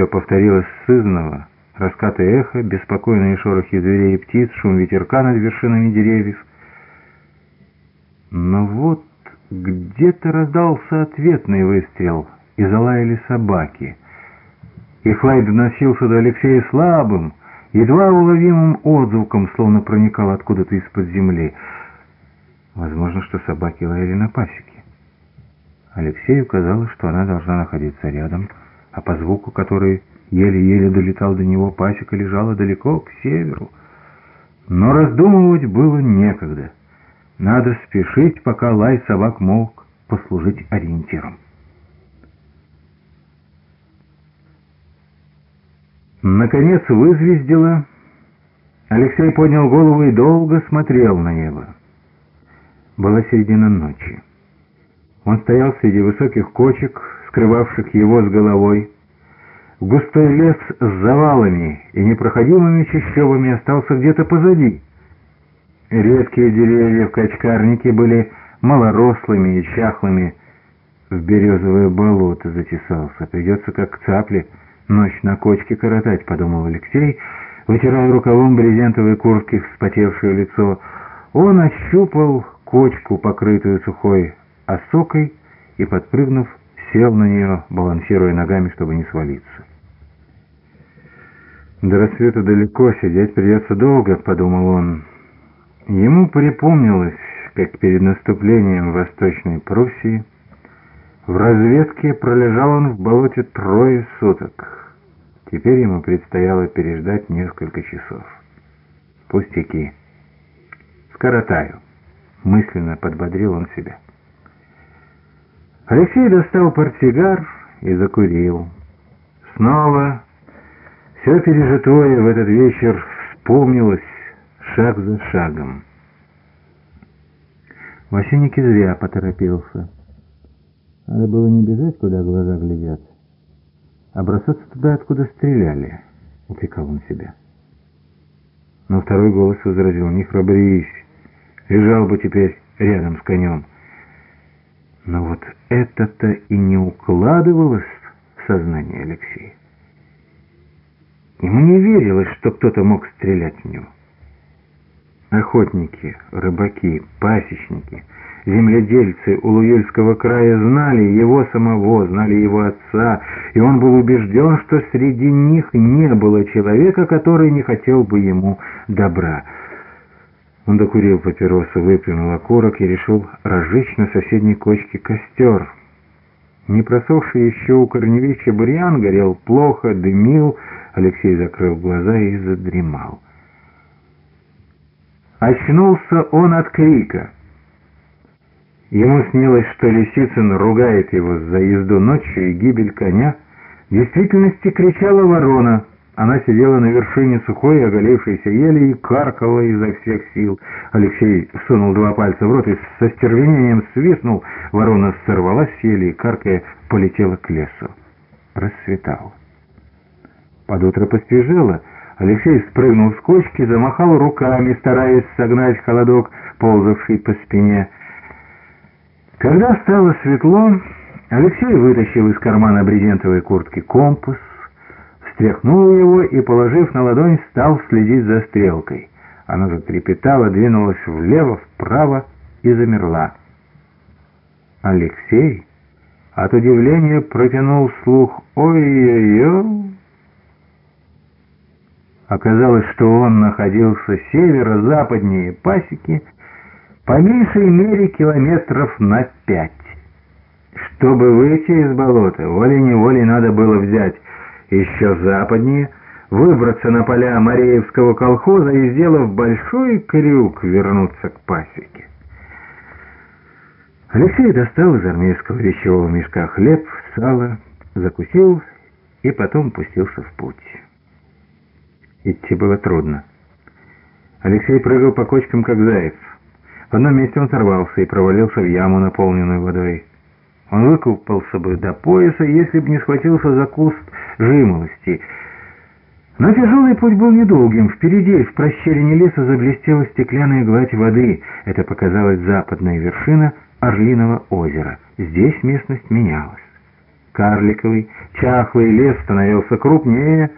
все повторилось сызново. Раскаты эха, беспокойные шорохи зверей и птиц, шум ветерка над вершинами деревьев. Но вот где-то раздался ответный выстрел, и залаяли собаки. Их лай доносился до Алексея слабым, едва уловимым отзвуком, словно проникал откуда-то из-под земли. Возможно, что собаки лаяли на пасеке. Алексею казалось, что она должна находиться рядом, а по звуку, который еле-еле долетал до него, пасека лежала далеко, к северу. Но раздумывать было некогда. Надо спешить, пока лай собак мог послужить ориентиром. Наконец вызвездило. Алексей поднял голову и долго смотрел на небо. Была середина ночи. Он стоял среди высоких кочек, скрывавших его с головой. Густой лес с завалами и непроходимыми чащобами остался где-то позади. Редкие деревья в качкарнике были малорослыми и чахлыми. В березовое болото затесался. Придется, как цапли, ночь на кочке коротать, подумал Алексей, вытирая рукавом брезентовой куртки вспотевшее лицо. Он ощупал кочку, покрытую сухой осокой, и, подпрыгнув, сел на нее, балансируя ногами, чтобы не свалиться. «До рассвета далеко, сидеть придется долго», — подумал он. Ему припомнилось, как перед наступлением Восточной Пруссии в разведке пролежал он в болоте трое суток. Теперь ему предстояло переждать несколько часов. Пустяки. Скоротаю. Мысленно подбодрил он себя. Алексей достал портсигар и закурил. Снова все пережитое в этот вечер вспомнилось шаг за шагом. В осеннике зря поторопился. Надо было не бежать, куда глаза глядят, а бросаться туда, откуда стреляли, упекал он себя. Но второй голос возразил, не храбрись, лежал бы теперь рядом с конем. Но вот это-то и не укладывалось в сознание Алексея. Ему не верилось, что кто-то мог стрелять в него. Охотники, рыбаки, пасечники, земледельцы Улуюльского края знали его самого, знали его отца, и он был убежден, что среди них не было человека, который не хотел бы ему добра. Он докурил папиросу, выплюнул окурок и решил разжечь на соседней кочке костер. Не просохший еще у корневища бурьян горел плохо, дымил. Алексей закрыл глаза и задремал. Очнулся он от крика. Ему снилось, что Лисицын ругает его за езду ночью и гибель коня. В действительности кричала ворона. Она сидела на вершине сухой оголевшейся ели и каркала изо всех сил. Алексей сунул два пальца в рот и со стервенением свистнул. Ворона сорвалась с ели и, каркая, полетела к лесу. Рассветало. Под утро посвежело. Алексей спрыгнул с кочки, замахал руками, стараясь согнать холодок, ползавший по спине. Когда стало светло, Алексей вытащил из кармана брезентовой куртки компас, встряхнул его и, положив на ладонь, стал следить за стрелкой. Она затрепетала, двинулась влево, вправо и замерла. Алексей от удивления протянул слух «Ой-ой-ой!» Оказалось, что он находился северо-западнее пасеки, по меньшей мере километров на пять. Чтобы выйти из болота, волей-неволей надо было еще западнее, выбраться на поля Мареевского колхоза и, сделав большой крюк, вернуться к пасеке. Алексей достал из армейского вещевого мешка хлеб, сало, закусил и потом пустился в путь. Идти было трудно. Алексей прыгал по кочкам, как заяц. В одном месте он сорвался и провалился в яму, наполненную водой. Он выкупался бы до пояса, если бы не схватился за куст жимолости. Но тяжелый путь был недолгим. Впереди, в прощерине леса, заблестела стеклянная гладь воды. Это показалась западная вершина Орлиного озера. Здесь местность менялась. карликовый, чахлый лес становился крупнее,